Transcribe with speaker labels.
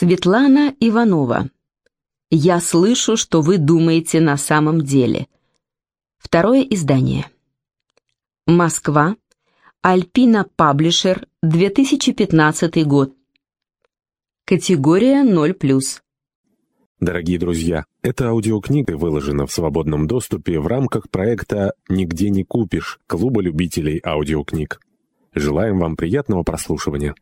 Speaker 1: Светлана Иванова. «Я слышу, что вы думаете на самом деле». Второе издание. Москва. Альпина Паблишер. 2015 год. Категория 0+.
Speaker 2: Дорогие друзья, эта аудиокнига выложена в свободном доступе в рамках проекта «Нигде не купишь» Клуба любителей аудиокниг. Желаем вам приятного прослушивания.